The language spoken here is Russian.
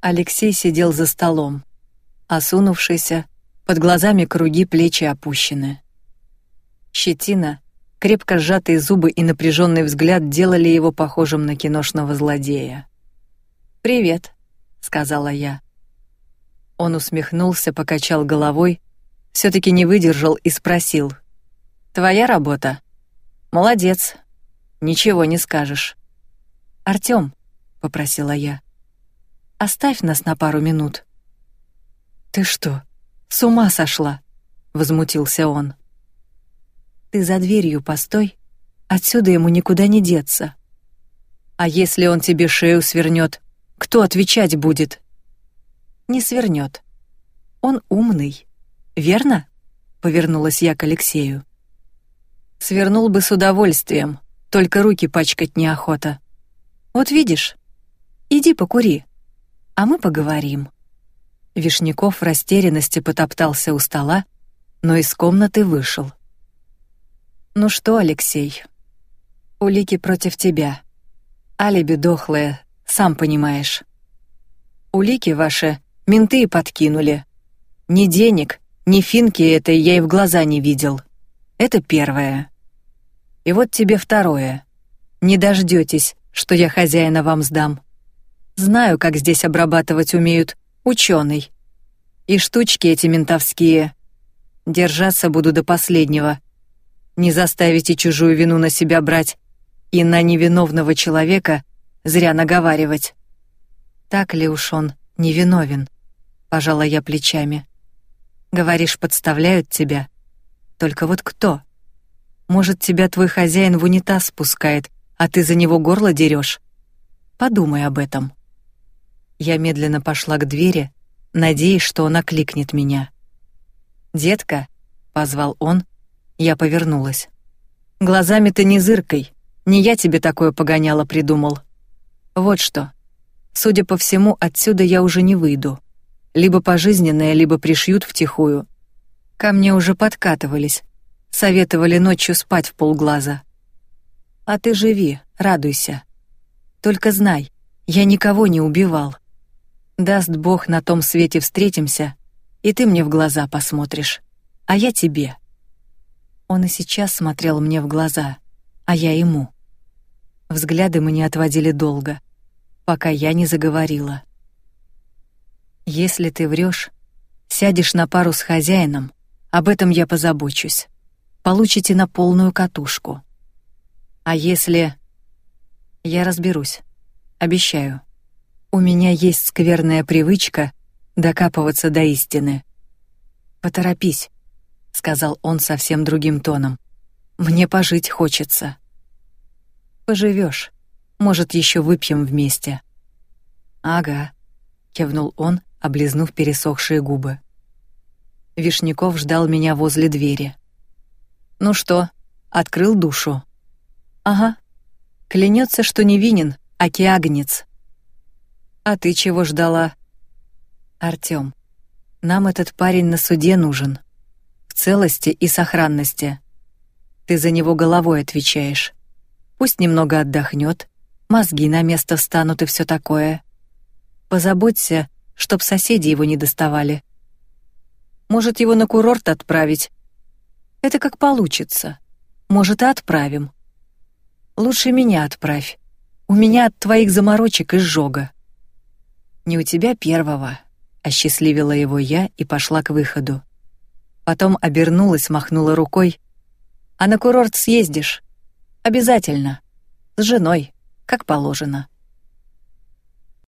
Алексей сидел за столом, осунувшийся, под глазами круги, плечи опущены. Щетина, крепко сжатые зубы и напряженный взгляд делали его похожим на киношного злодея. «Привет», — сказала я. Он усмехнулся, покачал головой, все таки не выдержал и спросил. «Твоя работа?» «Молодец. Ничего не скажешь». «Артём», — попросила я, — «оставь нас на пару минут». «Ты что, с ума сошла?» — возмутился он. «Ты за дверью постой, отсюда ему никуда не деться». «А если он тебе шею свернет, кто отвечать будет?» «Не свернет. Он умный, верно?» — повернулась я к Алексею. «Свернул бы с удовольствием, только руки пачкать неохота. Вот видишь, иди покури, а мы поговорим». Вишняков в растерянности потоптался у стола, но из комнаты вышел. «Ну что, Алексей, улики против тебя. Алиби дохлое, сам понимаешь. Улики ваши менты подкинули. Ни денег, ни финки этой я и в глаза не видел. Это первое. И вот тебе второе. Не дождётесь, что я хозяина вам сдам. Знаю, как здесь обрабатывать умеют ученый. И штучки эти ментовские. Держаться буду до последнего. Не заставите чужую вину на себя брать и на невиновного человека зря наговаривать. Так ли уж он невиновен? Пожала я плечами. Говоришь, подставляют тебя. Только вот кто? Может, тебя твой хозяин в унитаз спускает, а ты за него горло дерешь? Подумай об этом. Я медленно пошла к двери, надеясь, что он окликнет меня. «Детка», — позвал он, я повернулась. «Глазами ты не зыркой, не я тебе такое погоняло придумал. Вот что. Судя по всему, отсюда я уже не выйду. Либо пожизненное, либо пришьют втихую. Ко мне уже подкатывались, советовали ночью спать в полглаза. А ты живи, радуйся. Только знай, я никого не убивал. Даст Бог, на том свете встретимся, и ты мне в глаза посмотришь, а я тебе. Он и сейчас смотрел мне в глаза, а я ему. Взгляды мы не отводили долго, пока я не заговорила. Если ты врешь, сядешь на пару с хозяином, об этом я позабочусь. Получите на полную катушку. А если я разберусь, обещаю. У меня есть скверная привычка докапываться до истины. Поторопись, сказал он совсем другим тоном. Мне пожить хочется. Поживешь, может, еще выпьем вместе. Ага, кивнул он, облизнув пересохшие губы. Вишняков ждал меня возле двери. Ну что, открыл душу? Ага. Клянется, что невинен, аки агнец. А ты чего ждала? Артём, нам этот парень на суде нужен. В целости и сохранности. Ты за него головой отвечаешь. Пусть немного отдохнет, мозги на место встанут и все такое. Позаботься, чтоб соседи его не доставали. Может, его на курорт отправить? Это как получится. Может, и отправим. Лучше меня отправь. У меня от твоих заморочек изжога. Не у тебя первого, осчастливила его я и пошла к выходу. Потом обернулась, махнула рукой. А на курорт съездишь? Обязательно. С женой, как положено.